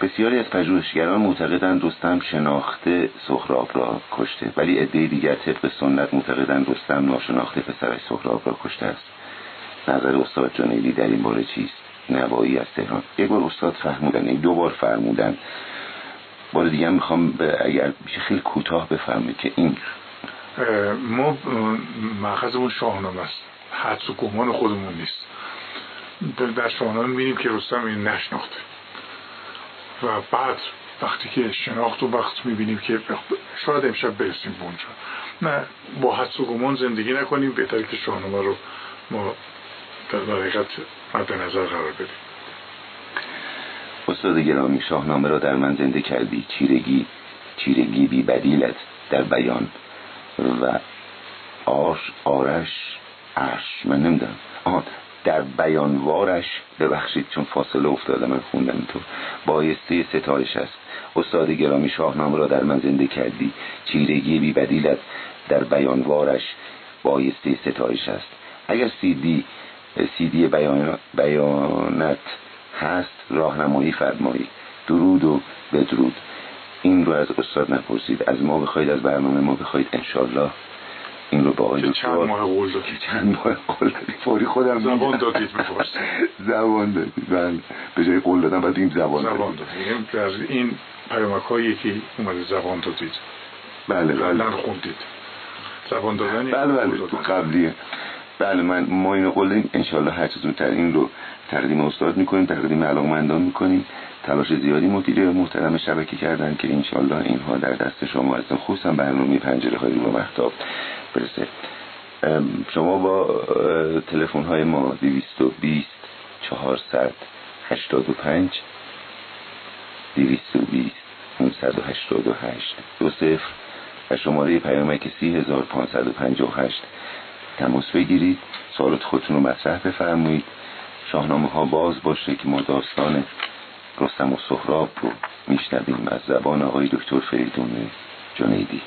بسیاری از پژوهشگران معتقدند رستم شناخته سهراب را کشته ولی عده دیگر طبق سنت معتقدند رستم ناشناخته پسرش سهراب را کشته است. نظر استاد جنیدی در این باره چیست؟ نوایی از تهران. یک بار استاد فرمودن این دو بار فرمودن. بار دیگه می‌خوام اگر خیلی کوتاه بفرمایید که این ما مأخذمون شاهنامه است. حدس و گمان خودمون نیست. در شاهنامه می‌بینیم که رستم این نشناخته. و بعد وقتی که شناخت و وقت می‌بینیم که شاید امشب برسیم به اونجا. نه با حدس و گمان زندگی نکنیم بهتر که شاهنامه رو ما در حقیقت مد نظر قرار بدیم. استاد گرامی شاهنامه را در من زنده کردی. چیرگی چیرگی بی بدیلت در بیان. و آش آرش عرش من نمی‌دونم. آه در بیانوارش ببخشید چون فاصله افتاده من خوندم تو بایسته ستایش است. استاد گرامی شاهنامه را در من زنده کردی. چیرگی بی بدیلت در بیانوارش بایسته ستایش است. اگر سیدی سیدی بیان بیانت هست راهنمایی فرمایی. درود و بدرود. این رو از استاد نپرسید. از ما بخواید از برنامه ما بخواید انشالله این رو با آقای چند ماه قول دادید چند ماه قول دادید فوری خودم زبان دادید بپرسید زبان دادید. بله. به جای قول دادم بعد این زبان زبان دادید. در این پیامک هایی که اومده زبان دادید. بله بله. خوندید. زبان دادن بله بله. تو قبلیه. بله من ما اینو قول دادیم. انشالله هر چیز زودتر این رو تقدیم استاد می‌کنیم تقدیم علاقمندان می‌کنیم. تلاش زیادی مدیر محترم شبکه کردن که انشالله اینها در دست شما هستن. خصوصا برنامه پنجره های رو محتاب. برسه شما با تلفن های ما 220 400 85 220 588 دو صفر و شماره پیامک 3558 تماس بگیرید. سوالات خودتون رو مطرح بفرمایید. شاهنامه ها باز باشه که ما داستان رستم و سهراب رو میشنویم. از زبان آقای دکتر فریدون جنیدی.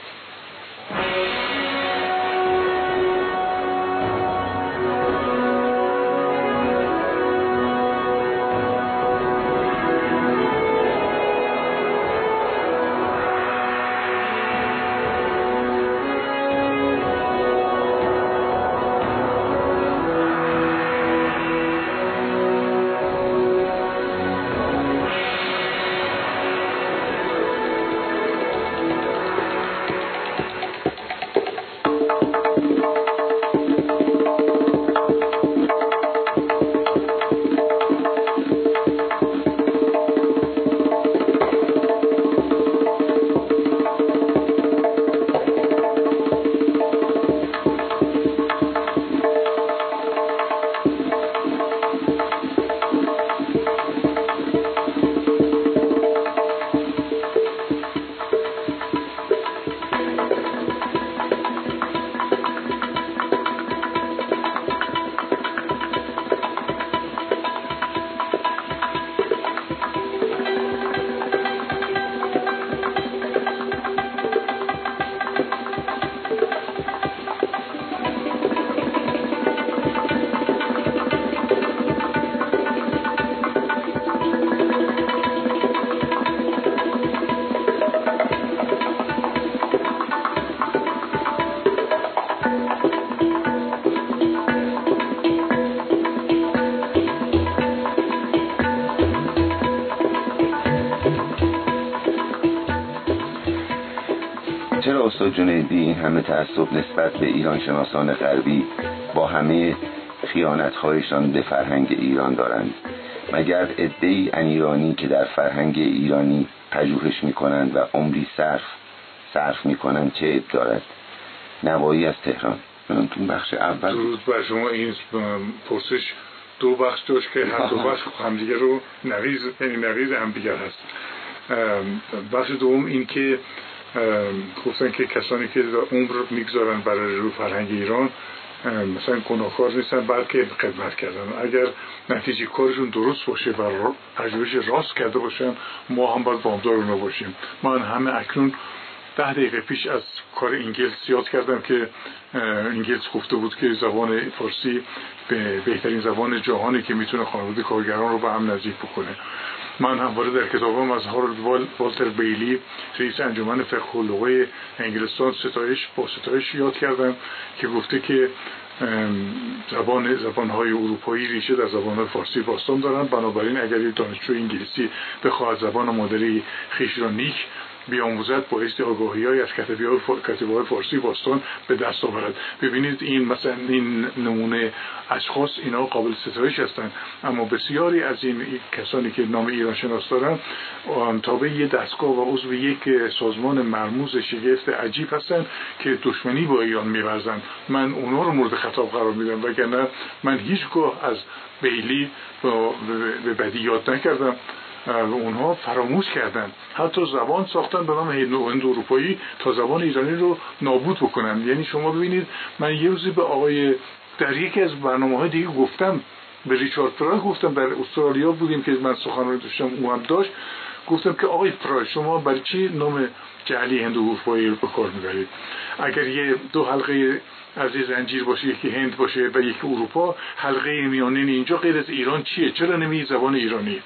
جنیدی این همه تعصب نسبت به ایران شناسان غربی با همه خیانتهایشان به فرهنگ ایران دارند. مگر ادهی ان ایرانی که در فرهنگ ایرانی پژوهش می‌کنند و عمری صرف صرف می‌کنند چه عیب دارد؟ نوایی از تهران. تو بخش اول. درود بر شما. این پرسش دو بخش داشت که هر دو بخش همدیگه رو نقیز یعنی نقیز همدیگر هست. بخش دوم این که گفتن که کسانی که عمر می‌گذارن برای رو فرهنگ ایران مثلا گناهکار نیستن بلکه خدمت کردن. اگر نتیجه کارشون درست باشه و پژوهش راست کرده باشن ما هم باید بامدار اونا باشیم. من همه اکنون ده دقیقه پیش از کار انگلس یاد کردم که انگلس گفته بود که زبان فارسی به بهترین زبان جهانی که می‌تونه خانواده کارگران رو به هم نزدیک بکنه. من همواره در کتابم از هارولد والتر بیلی رئیس انجمن فقه انگلستان ستایش با ستایش یاد کردم که گفته که زبان زبانهای اروپایی ریشه در زبان فارسی باستان دارند بنابراین اگر یک دانشجو انگلیسی بخواهد زبان مادری خیش را نیک بیاموزد بایستی آگاهی های از کتبی های, فارسی باستان به دست آورد. ببینید این مثلا این نمونه اشخاص اینا قابل ستایش هستند اما بسیاری از این کسانی که نام ایران شناس دارن تابع یه دستگاه و عضو یک سازمان مرموز شگفت عجیب هستن که دشمنی با ایران میورزن. من اونا رو مورد خطاب قرار میدم وگرنه من هیچگاه از بیلی به بدی یاد نکردم. اونها فراموش کردن. حتی زبان ساختن به نام هند اروپایی تا زبان ایرانی رو نابود بکنن. یعنی شما ببینید من یه روزی به آقای در یکی از برنامه های دیگه گفتم به ریچارد فرای گفتم در استرالیا بودیم که من سخنرانی داشتم او هم داشت. گفتم که آقای فرای شما برای چی نام جعلی هند اروپایی رو به کار می‌برید؟ اگر یه دو حلقه از زنجیر باشه یکی هند باشه و یکی اروپا حلقه میانین اینجا غیر از ایران چیه؟ چرا نمی زبان ایرانی؟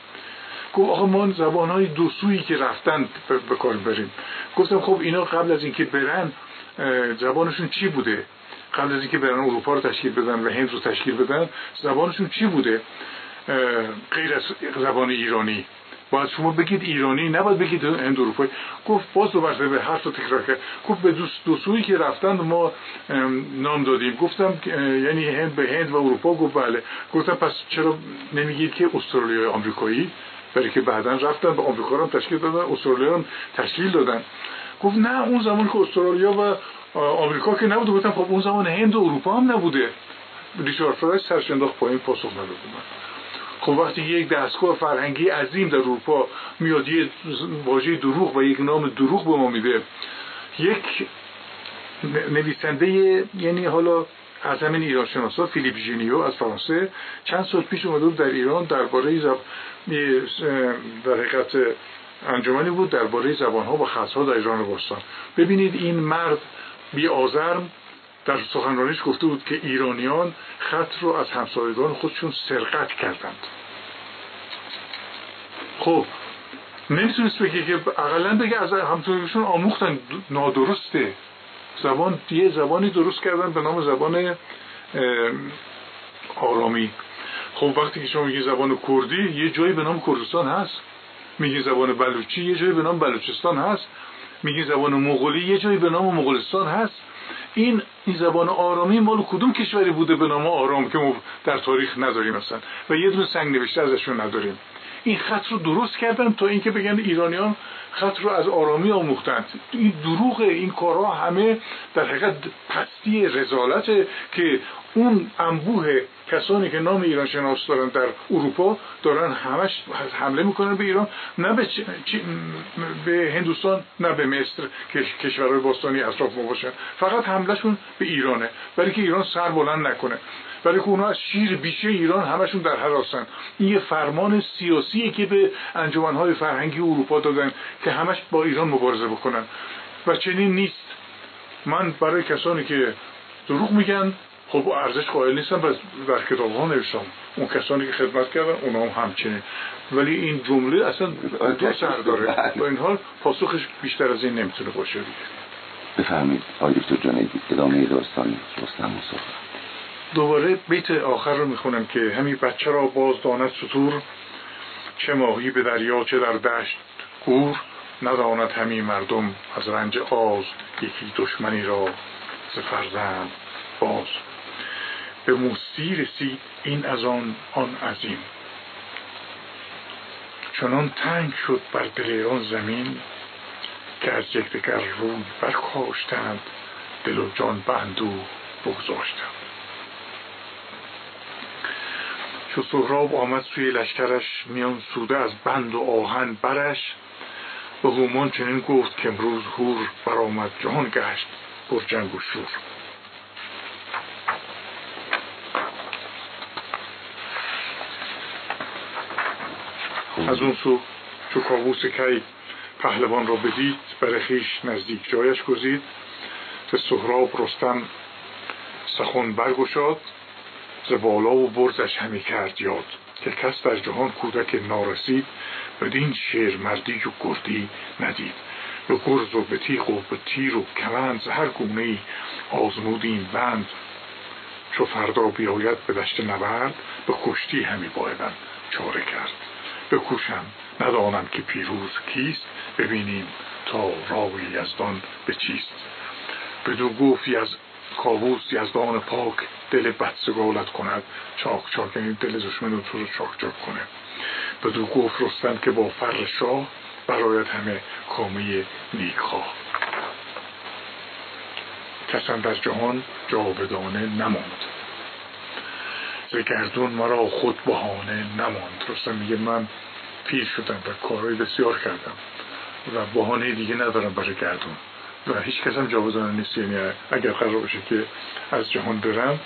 گفت آقا ما زبان های دو که رفتن به کار بریم. گفتم خب اینا قبل از اینکه برن زبانشون چی بوده؟ قبل از اینکه برن اروپا رو تشکیل بدن و هند رو تشکیل بدن زبانشون چی بوده؟ غیر از زبان ایرانی. باید شما بگید ایرانی نباید بگید هند اروپایی گفت باز دو به حرف رو تکرار کرد. گفت به دو سویی که رفتن ما نام دادیم. گفتم یعنی هند به هند و اروپا گفت بله. گفتم پس چرا نمیگید که استرالیا آمریکایی؟ برای که بعدا رفتن به آمریکا هم تشکیل دادن استرالیا هم تشکیل دادن. گفت نه اون زمان که استرالیا و آمریکا که نبوده گفتم خب اون زمان هند و اروپا هم نبوده. ریچارد فرایس سرش انداخت پایین پاسخ نداد خب وقتی یک دستگاه فرهنگی عظیم در اروپا میاد یه واژه دروغ و یک نام دروغ به ما میده یک نویسنده یعنی حالا از همین ایران شناسا فیلیپ ژینیو از فرانسه. چند سال پیش اومده در ایران درباره زب... در حقیقت انجمنی بود درباره زبان ها و خط ها در ایران باستان. ببینید این مرد بی آزرم در سخنرانیش گفته بود که ایرانیان خط رو از همسایگان خودشون سرقت کردند. خب نمی‌تونست بگه که اقلا بگه از همسایگانشون آموختن. نادرسته. زبان یه زبانی درست کردن به نام زبان آرامی. خب وقتی که شما میگی زبان کردی یه جایی به نام کردستان هست. میگی زبان بلوچی یه جایی به نام بلوچستان هست. میگی زبان مغولی یه جایی به نام مغولستان هست. این این زبان آرامی مال کدوم کشوری بوده به نام آرام که ما در تاریخ نداریم مثلا؟ و یه دونه سنگ نوشته ازشون نداریم. این خط رو درست کردن تا اینکه بگن ایرانیان خط رو از آرامی آموختند این دروغ این کارها همه در حقیقت پستی رزالته که اون انبوه کسانی که نام ایران شناس دارن در اروپا دارن همش حمله می‌کنن به ایران نه به, به هندوستان نه به مصر که کشورهای باستانی اطراف ما باشن. فقط حملهشون به ایرانه برای که ایران سر بلند نکنه. برای که اونا از شیر بیشه ایران همشون در حراسن این یه فرمان سیاسیه که به انجمنهای فرهنگی اروپا دادن که همش با ایران مبارزه بکنن. و چنین نیست. من برای کسانی که دروغ میگن خب ارزش قائل نیستم و در کتاب ها نوشتم. اون کسانی که خدمت کردن اونا هم همچنین. ولی این جمله اصلا دو سر داره. با بله. این حال پاسخش بیشتر از این نمی‌تونه باشه. بفرمید آقای دکتر جنیدی ادامه داستان رستم و دوباره بیت آخر رو می‌خونم که همین بچه را باز داند سطور چه ماهی به دریا چه در دشت کور نداند همین مردم از رنج آز یکی دشمنی را ز فرزند باز. به موسی رسید این از آن آن عظیم. چنان تنگ شد بر دل آن زمین که از یکدیگر روی برکاشتند دل و جان بندو بگذاشتند. چو سهراب آمد سوی لشکرش میان سوده از بند و آهن برش. به هومان چنین گفت که امروز هور برآمد جهان گشت پر جنگ و شور. از اون سو چو کابوس کی پهلوان را بدید بر خیش نزدیک جایش گزید. به سهراب رستم سخن برگشاد. ز بالا و برزش همی کرد یاد. که کس در جهان کودک نارسید بدین شیر مردی و گردی ندید. به گرز و به تیغ و به تیر و کمند هر گونه ای آزمودیم بند. چو فردا بیاید به دشت نبرد به کشتی همی بایدم چاره کرد. بکوشم ندانم که پیروز کیست ببینیم تا راوی یزدان به چیست. بدو گفت از کاووس یزدان پاک دل بدسگالت کند. چاک چاک یعنی دل دشمن تو رو چاک چاک کنه. بدو گفت رستم که با فر شاه برایت همه کامه نیک خواه. کسان در جهان جاودانه نماند. ز گردون مرا خود بهانه نماند. رستم میگه من پیر شدم و کارهای بسیار کردم و بهانه دیگه ندارم برای گردون. و هیچ کس هم جاودانه نیست یعنی اگر قرار باشه که از جهان برم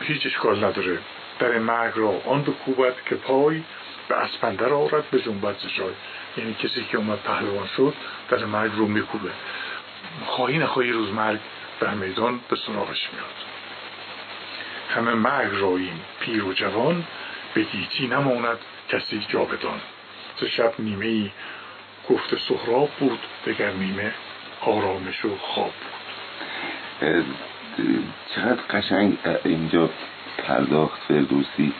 هیچ اشکال نداره. در مرگ را آن بکوبد که پای به اسپندر آورد به جنبت جای یعنی کسی که اومد پهلوان شد در مرگ رو میکوبه. خواهی نخواهی روز مرگ در میدان به سراغش میاد. همه مرگ راییم پیر و جوان به گیتی نماند کسی جاودان. ز شب نیمه ای گفت سهراب بود دگر نیمه آرامش و خواب بود. چقدر قشنگ اینجا پرداخت فردوسی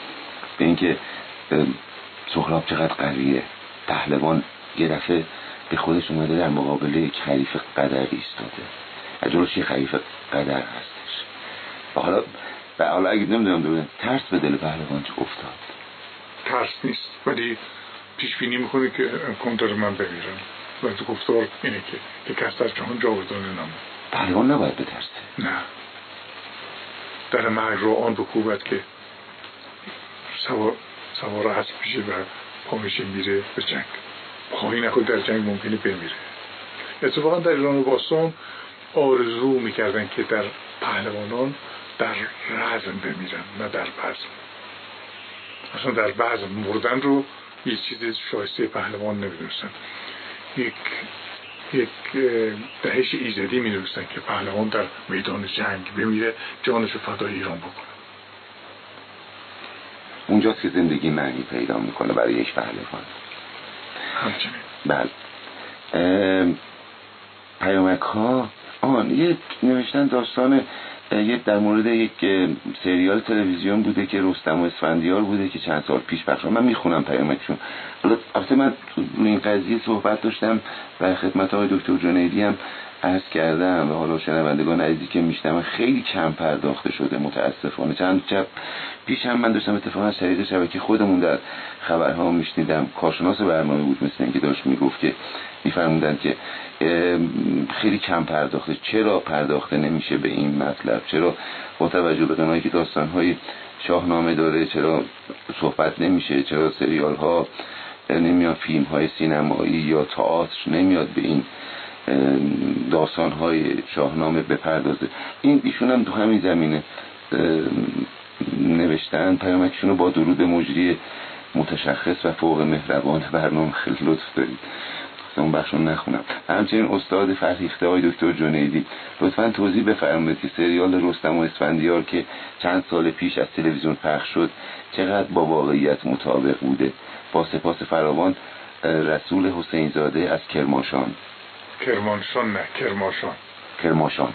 به اینکه سهراب چقدر قویه. پهلوان یه دفعه به خودش اومده در مقابل یک حریف قدر ایستاده. جلوش یه حریف قدر هستش. و حالا و حالا اگه نمی‌دونم ترس به دل پهلوان چه افتاد؟ ترس نیست ولی پیش بینی می‌کنه که کنتر من بمیرم. و تو گفتار اینه که که کس در جهان جاودانه نمون پهلوان نباید بترسه. نه. در مرگ رو آن بکوبت که سوار, سوار اسب میشه و پامشه میره به جنگ. خواهی نخود در جنگ ممکنه بمیره. اتفاقا در ایران و باستان آرزو می‌کردن که در پهلوانان در رزم بمیرن نه در بزم. اصلا در بزم مردن رو یه چیز شایسته پهلوان نمی‌دونستن. یک یک دهش ایزدی می که پهلوان در میدان جنگ بمیره جانش رو فدای ایران بکنه. اونجاست که زندگی معنی پیدا می‌کنه برای یک پهلوان. همچنین. بله. پیامک ها آن یه نوشتن داستان یه در مورد یک سریال تلویزیون بوده که رستم و اسفندیار بوده که چند سال پیش پخش من می‌خونم پیامکشون البته من این قضیه صحبت داشتم و خدمت های دکتر جنیدی هم عرض کردم و حالا شنوندگان عزیزی که میشتم خیلی کم پرداخته شده متاسفانه. چند شب پیش هم من داشتم اتفاقا از طریق شبکه خودمون در خبرها میشنیدم. کارشناس برنامه بود مثل اینکه داشت می‌گفت که میفرمودن که خیلی کم پرداخته. چرا پرداخته نمیشه به این مطلب؟ چرا با توجه به قنایی که داستانهای شاهنامه داره چرا صحبت نمیشه؟ چرا سریال ها نمیاد؟ فیلم های سینمایی یا تئاتر نمیاد به این داستان های شاهنامه بپردازه. این ایشون هم تو همین زمینه نوشتن. پیامکشون رو با درود مجری متشخص و فوق مهربان برنامه خیلی لطف دارید. اون بخش رو نخونم. همچنین استاد فرهیخته های دکتر جنیدی. لطفا توضیح بفرمایید که سریال رستم و اسفندیار که چند سال پیش از تلویزیون پخش شد چقدر با واقعیت مطابق بوده؟ با سپاس فراوان رسول حسین زاده از کرماشان. کرمانشان نه کرماشان. کرماشان.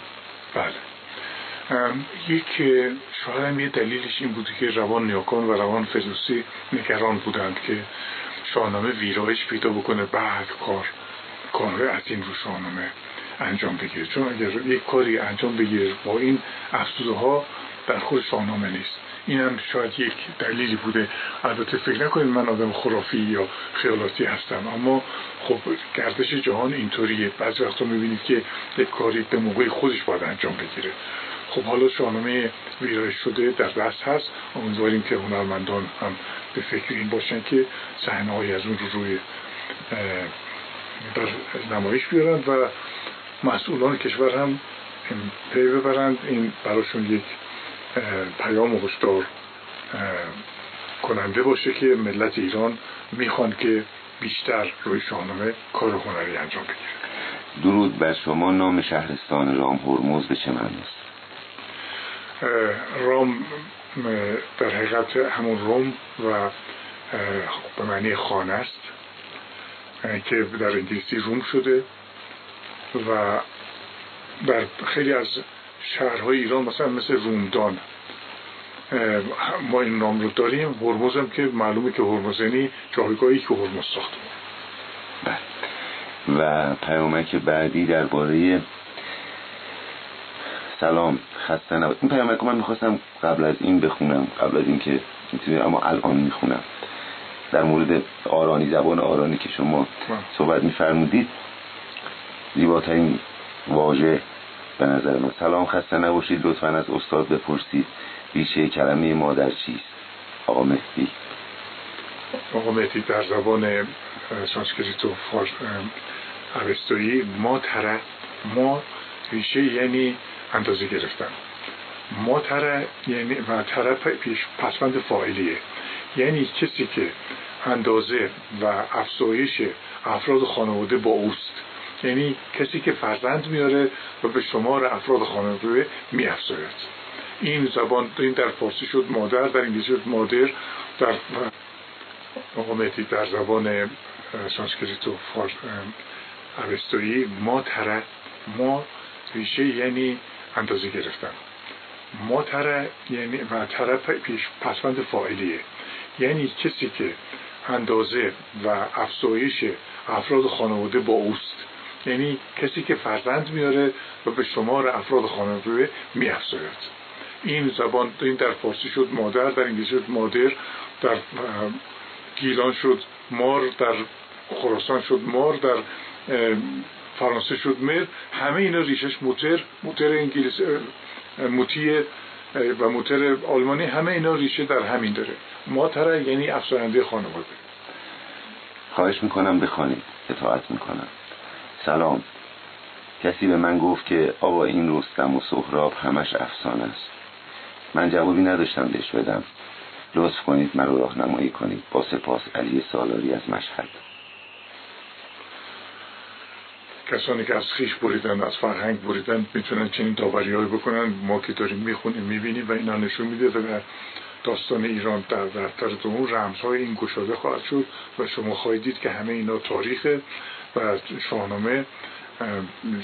بله. یک شاید یه دلیلش این بوده که روان نیاکان و روان فردوسی نگران بودند که شاهنامه ویرایش پیدا بکنه بعد کار کار از این رو شاهنامه انجام بگیره. چون اگر یک کاری انجام بگیره با این افسوده ها در خود شاهنامه نیست. این هم شاید یک دلیلی بوده. البته فکر نکنید من آدم خرافی یا خیالاتی هستم. اما خب گردش جهان اینطوریه. بعضی وقتا می‌بینید که یک کاری به موقع خودش باید انجام بگیره. خب حالا شاهنامه ویرایش شده در دست هست. امیدواریم که هنرمندان هم به فکر این باشن که صحنه های از اون رو روی در نمایش بیارند و مسئولان کشور هم پی ببرند. این براشون یک پیام هشدار کننده باشه که ملت ایران می‌خوان که بیشتر روی شاهنامه کار هنری انجام بگیره. درود بر شما نام شهرستان رام هرمز به چه معناست رام در حقیقت همون روم و به معنی خانه است که در انگلیسی روم شده و در خیلی از شهرهای ایران مثلا مثل رومدان. ما این نام رو داریم. هرمز هم که معلومه که هرمزنی جایگاهی که هرمز ساخته. بله. و پیامک بعدی درباره سلام خسته نبود این پیامک من می‌خواستم قبل از این بخونم قبل از اینکه اما الان می‌خونم. در مورد آرانی زبان آرانی که شما صحبت میفرمودید زیباترین واژه به نظر من. سلام خسته نباشید. لطفا از استاد بپرسید ریشه کلمه مادر چیست؟ آقا مهدی. آقا مهدی در زبان سانسکریت و اوستایی ما تره ما ریشه یعنی اندازه گرفتن. ما تره یعنی و تره پیش پسوند فاعلیه. یعنی کسی که اندازه و افزایش افراد خانواده با اوست. یعنی کسی که فرزند میاره و به شمار افراد خانواده میافزاید. این زبان این در فارسی شد مادر در انگلیسی شد مادر در آقا در زبان سانسکریت و اوستایی ما تره ما ریشه یعنی اندازه گرفتن. ما تره یعنی و تره پیش پسوند فاعلیه. یعنی کسی که اندازه و افزایش افراد خانواده با اوست. یعنی کسی که فرزند میاره و به شمار افراد خانواده میافزاید. این زبان این در فارسی شد مادر در انگلیسی شد مادر در گیلان شد مار در خراسان شد مار در فرانسه شد مر. همه اینا ریشش موتر موتر انگلیس موتی و موتر آلمانی. همه اینا ریشه در همین داره. ماتره یعنی افسرنده خانواده. خواهش می‌کنم بخوانید. اطاعت می‌کنم. سلام. کسی به من گفت که آقا این رستم و سهراب همش افسانه است. من جوابی نداشتم بهش بدم. لطف کنید مرا راهنمایی کنید. با سپاس علی سالاری از مشهد. کسانی که از خیش بریدن از فرهنگ بریدن می‌تونن چنین داوریهایی بکنن. ما که داریم می‌خونیم می‌بینیم و اینا نشون میده و داستان ایران در دفتر دوم رمزهای این گشاده خواهد شد و شما خواهید دید که همه اینا تاریخه. و شاهنامه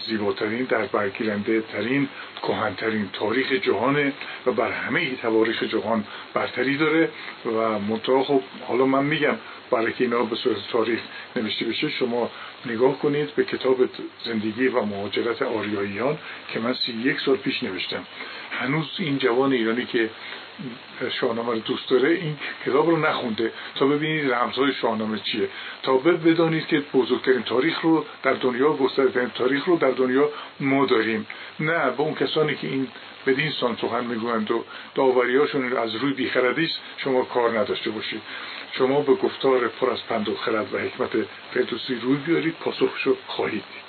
زیباترین در برگیرنده ترین کهنترین تاریخ جهانه و بر همه تواریخ جهان برتری داره و منطقه خب حالا من میگم برای که اینا به صورت تاریخ نوشته بشه شما نگاه کنید به کتاب زندگی و مهاجرت آریاییان که من سی یک سال پیش نوشتم. هنوز این جوان ایرانی که شاهنامه رو دوست داره این کتاب رو نخونده. تا ببینید رمزهای شاهنامه چیه. تا بدانید که بزرگترین تاریخ رو در دنیا گسترده تاریخ رو در دنیا ما داریم. نه به اون کسانی که این بدین سان سخن می‌گویند و داوریاشون از روی بیخردی شما کار نداشته باشید. شما به گفتار پر از پند و خرد و حکمت فردوسی روی بیارید پاسخشو خواهید دید.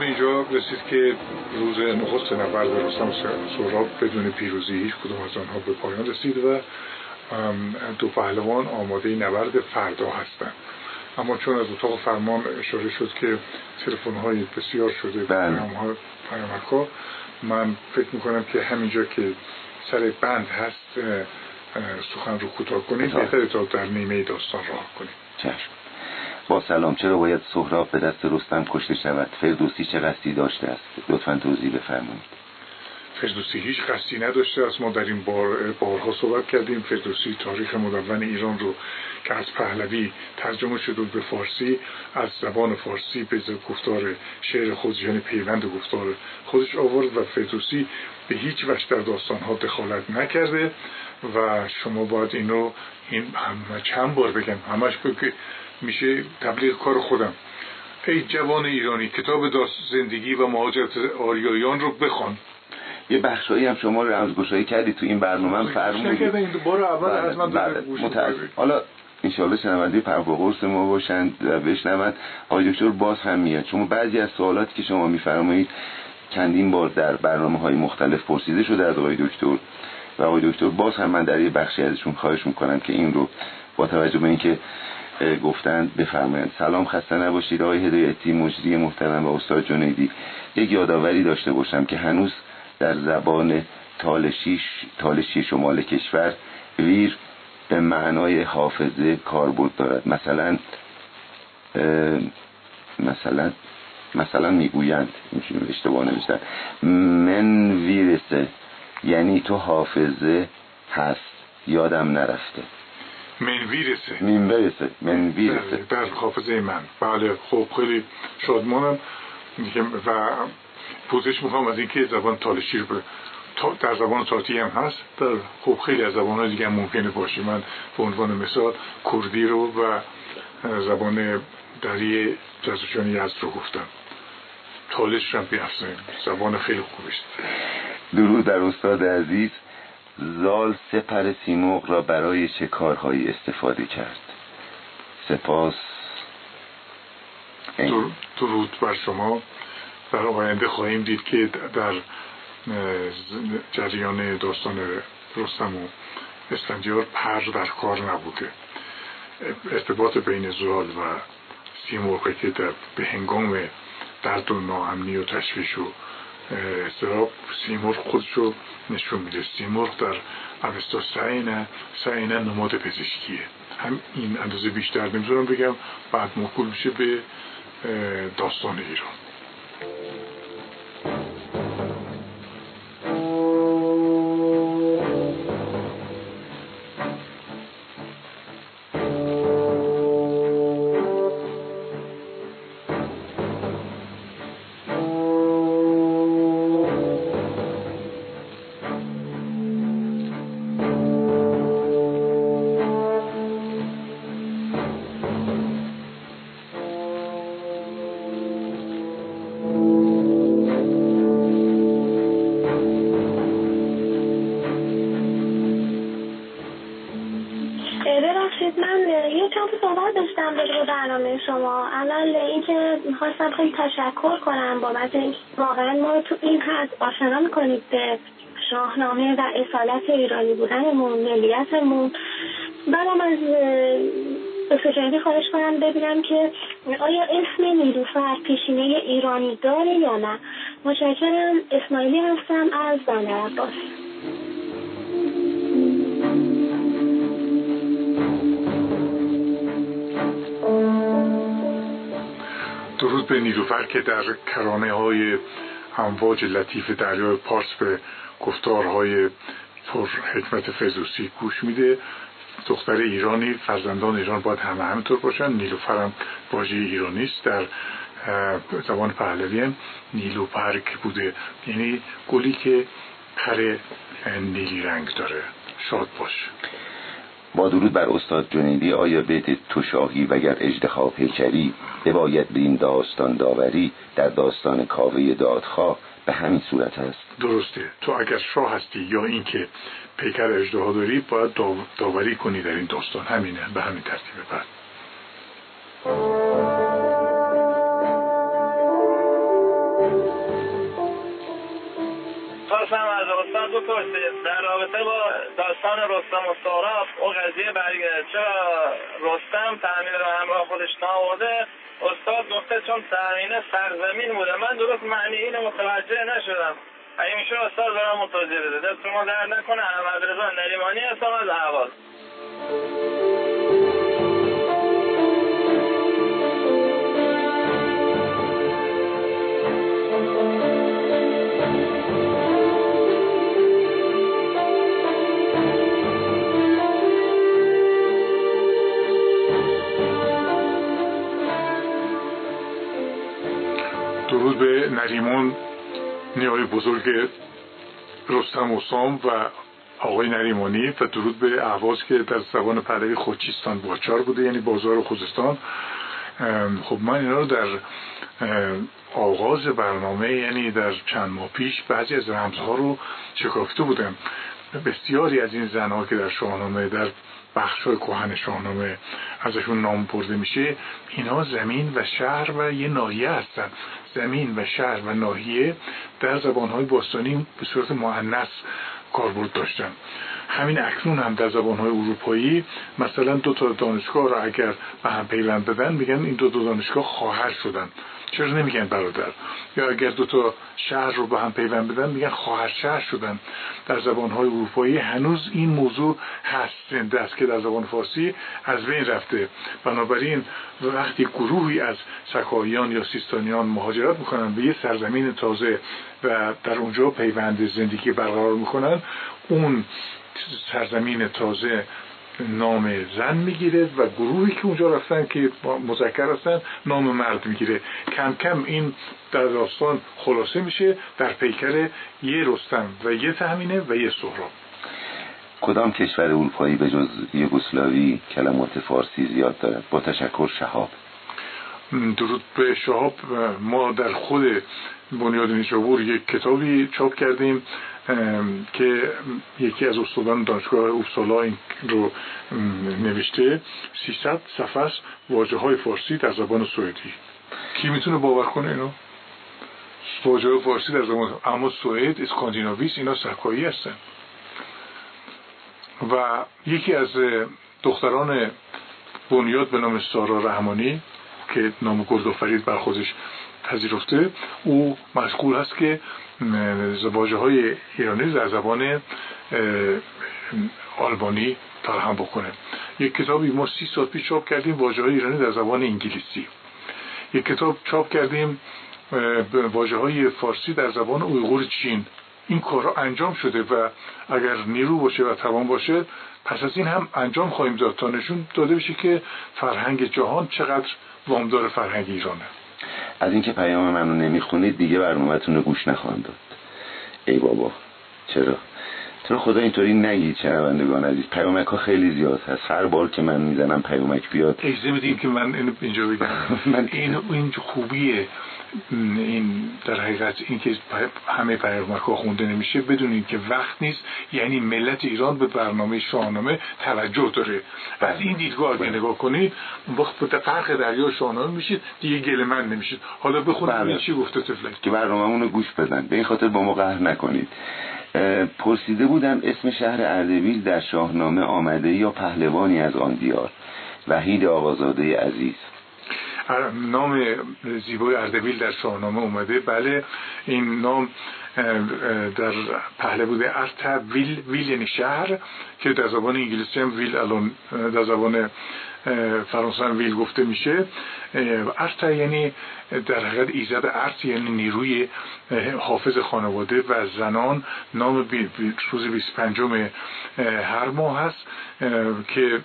به اینجا رسید که روز نخست نبرد رستم سهراب بدون پیروزی هیچ کدوم از آنها به پایان رسید و دو پهلوان آماده نبرد فردا هستند. اما چون از اتاق فرمان اشاره شد که تلفن های بسیار شده بله. پیامک ها من فکر می‌کنم که همینجا که سر بند هست سخن رو کوتاه کنیم بهتره تا در نیمه داستان راه کنیم. چشم. با سلام چرا باید سهراب به دست رستم کشته شود؟ فردوسی چه قصدی داشته است؟ لطفا توضیح بفرمایید. فردوسی هیچ قصدی نداشته است. ما در این بار بارها صحبت کردیم. فردوسی تاریخ مدون ایران رو که از پهلوی ترجمه شده به فارسی از زبان فارسی به گفتار شعر خودش یعنی پیوند گفتار خودش آورد و فردوسی به هیچ وجه در داستانها دخالت نکرده و شما باید اینو این چند بار بگم. همش بگه میشه تبلیغ کار خودم. ای جوان ایرانی کتاب داست زندگی و مهاجرت آریایان رو بخوان. یه بخشایی هم شما رمزگشایی کردی تو این برنامه هم فرمودید این بار اول از من بله، حالا انشاءالله شنونده پرواقرس ما باشند و بشنوند آقای دکتر باز هم میاد. چون بعضی از سوالاتی که شما میفرمایید چندین بار در برنامه های مختلف پرسیده شده از آقای دکتر. و آقای دکتر باز هم من در یه بخشی ازشون خواهش می‌کنم که این رو با توجه به اینکه گفتند بفرمایند سلام خسته نباشید آقای هدایتی مجری محترم و استاد جنیدی. یک یادآوری داشته باشم که هنوز در زبان تالشی شمال کشور ویر به معنای حافظه کاربرد دارد. مثلا مثلا مثلا می‌گویند اشتباه نمیشتن من ویرسه یعنی تو حافظه هست یادم نرفته. من ویرسه من ویرسه من ویرسه در حافظه من. بله خب خیلی شادمانم. و پوزش می‌خوام از اینکه زبان تالشی رو در زبان تاتی هم هست. در خب خیلی از زبان دیگه هم ممکنه باشه. من به عنوان مثال کردی رو و زبان دری جزوشان یزد رو گفتم. تالش هم بیافزاییم. زبان خیلی خوبیست. درود در استاد عزیز. زال سپر سیموغ را برای چه کارهایی استفاده کرد؟ سپاس. درود بر شما. در آینده خواهیم دید که در جریان داستان رستم و اسفندیار پر در کار نبوده. ارتباط بین زال و سیمرغ که در به هنگام درد و ناامنی و تشویش و استراب سیمرغ خودش رو نشون میده. سیمرغ در اوستا سعینه سعینه نماد پزشکیه. هم این اندازه بیشتر نمی‌تونم بگم بعد مکول میشه به داستان ایران. می‌خواستم خیلی تشکر کنم بابت اینکه واقعا ما تو این حد آشنا می‌کنید به شاهنامه و اصالت ایرانی بودنمون ملیتمون. برام از سجادی خواهش کنم ببینم که آیا اسم نیلوفر پیشینه ایرانی داره یا نه. متشکرم. اسماعیلی هستم از بندر عباس. درود به نیلوفر که در کرانه های امواج لطیف دریای پارس به گفتارهای پر حکمت فردوسی گوش میده. دختر ایرانی فرزندان ایران باید همه همینطور باشن. نیلوفر هم واژه ایرانی است. در زبان پهلوی هم نیلوفر که بوده. یعنی گلی که پر نیلی رنگ داره. شاد باش. با درود بر استاد جنیدی آیا بیت تو شاهی وگر اجدخا پیکری بباید به این داستان داوری در داستان کاوه دادخواه به همین صورت هست درسته. تو اگر شاه هستی یا اینکه پیکر اجدها داری باید داوری کنی در این داستان. همینه. به همین ترتیبه بعد. خواستم از استاد بپرسید. رابطه با داستان رستم و سهراب او قضیه برگرد چرا رستم تعمیر رو همراه خودش ناورده؟ استاد گفته چون تعمینه سرزمین بوده. من درست معنی اینو متوجه نشدم. اگه میشه استاد برام توضیح بده. دست شما در نکنه. احمد رضا نریمانی هستم از احواز. به نریمون نیای بزرگ رستم و سام و آقای نریمانی و درود به احواز که در زبان پهلوی خوچیستان باچار بوده یعنی بازار خوزستان. خب من اینا رو در آغاز برنامه یعنی در چند ماه پیش بعضی از رمزها رو شکافته بودم. بسیاری از این زنها که در شاهنامه در بخش های کوهن شاهنامه ازشون نام برده میشه. اینا زمین و شهر و یه ناحیه هستن. زمین و شهر و ناحیه در زبانهای باستانی به صورت معنیس کاربرد داشتن. همین اکنون هم در زبانهای اروپایی مثلا دو تا دانشگاه را اگر به هم پیوند بدن میگن این دو, دو دانشگاه خواهر شدن. چرا نمیگن برادر. یا اگر دو تا شهر رو به هم پیوند بدن میگن خواهر شهر شدن. در زبانهای اروپایی هنوز این موضوع هست زنده است که در زبان فارسی از بین رفته. بنابراین وقتی گروهی از سکاییان یا سیستانیان مهاجرت می‌کنن به یه سرزمین تازه و در اونجا پیوند زندگی برقرار می‌کنن اون سرزمین تازه نام زن می‌گیره و گروهی که اونجا رفتن که مذکر هستن نام مرد می‌گیره. کم کم این در داستان خلاصه میشه در پیکر یه رستم و یه تهمینه و یه سهراب. کدام کشور اروپایی به جز یوگسلاوی کلمات فارسی زیاد دارد؟ با تشکر شهاب. درود به شهاب. ما در خود بنیاد نیشابور یک کتابی چاپ کردیم که یکی از استادان دانشگاه اوپسالا این رو نوشته. 300 صفحه واجه های فارسی در زبان سوئدی. کی می‌تونه باور کنه اینو؟ واژه فارسی در زبان اما سوئد اسکاندیناویس اینا سکایی هستن. و یکی از دختران بنیاد به نام سارا رحمانی که نام گلدوفرید بر خودش پذیرفته. او مشغول هست که واژه های ایرانی در زبان آلبانی فراهم بکنه. یک کتابی ما سی سال پیش چاپ کردیم واژه های ایرانی در زبان انگلیسی. یک کتاب چاپ کردیم واژه های فارسی در زبان اویغور چین. این کار انجام شده و اگر نیرو باشه و توان باشه پس از این هم انجام خواهیم داد تا نشون داده بشه که فرهنگ جهان چقدر وامدار فرهنگ ایرانه. از اینکه پیام منو نمی‌خونید دیگه برنامهتون رو گوش نخواهم داد. ای بابا چرا؟ چرا خدا اینطوری نگید شنوندگان عزیز؟ پیامک ها خیلی زیاد هست. هر بار که من می‌زنم پیامک بیاد. اجازه بدین که من اینجا بگم. من این این خوبیه. این در حقیقت این که همه پیامک ها خونده نمیشه بدونین که وقت نیست. یعنی ملت ایران به برنامه شاهنامه توجه داره. و از این دیدگاه اگه نگاه کنید وقت به فرق دریا شاهنامه میشید دیگه گلمن نمیشید. حالا بخونید بله. چی گفته تفلک که برنامه گوش بزن به این خاطر با ما قهر نکنید. پرسیده بودم اسم شهر اردبیل در شاهنامه آمده یا پهلوانی از آن دیار؟ وحید آقازاده عزیز. نام زیبای اردبیل در شاهنامه اومده. بله این نام در پهله بوده ارتا ویل ویل یعنی شهر که در زبان انگلیسی هم ویل الان در زبان فرانسه ویل گفته میشه. ارتا یعنی در حقیقت ایزد ارت یعنی نیروی حافظ خانواده و زنان. نام روز 25 هر ماه هست که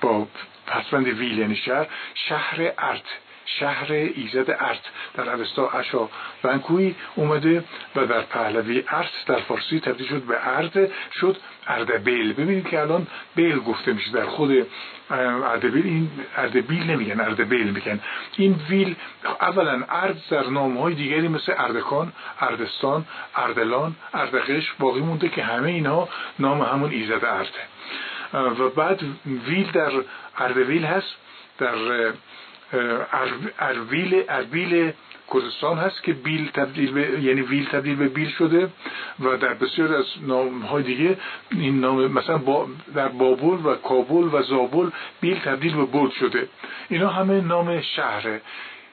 با پسوند ویل یعنی شهر شهر ارت شهر ایزد ارت. در اوستا اشا ونکوی اومده و در پهلوی ارت در فارسی تبدیل شد به ارد شد اردبیل ببینید که الان بیل گفته میشه. در خود اردبیل این اردبیل نمیگن اردبیل میگن. این ویل اولا ارد در نام های دیگری مثل اردکان اردستان اردلان اردقش باقی مونده که همه اینها نام همون ایزد ارته. و بعد ویل در اردویل هست در ارویل اربیل کردستان هست که بیل تبدیل به یعنی ویل تبدیل به بیل شده و در بسیار از نام های دیگه این نام مثلا با در بابل و کابل و زابل بیل تبدیل به بول شده. اینا همه نام شهر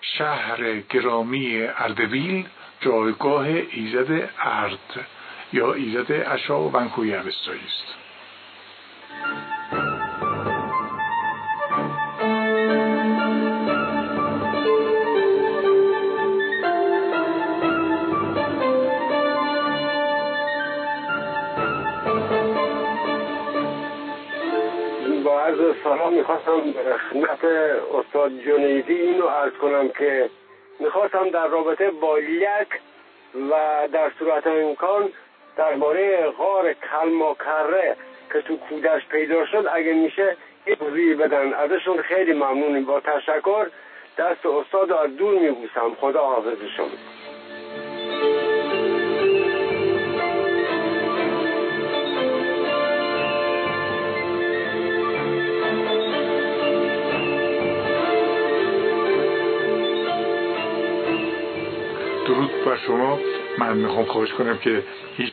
شهر گرامی اردویل جایگاه ایزد ارد یا ایزد اشا و بنکوی است. می‌خواستم خدمت استاد جنیدی اینو عرض کنم که می‌خواستم در رابطه با یک و در صورت امکان درباره غار کلماکره که تو کودش پیدا شد اگه میشه یه بدن. ازشون خیلی ممنونیم. با تشکر دست استاد از دور میبوسم. خدا حافظشون بر شما. من می‌خوام خواهش کنم که هیچ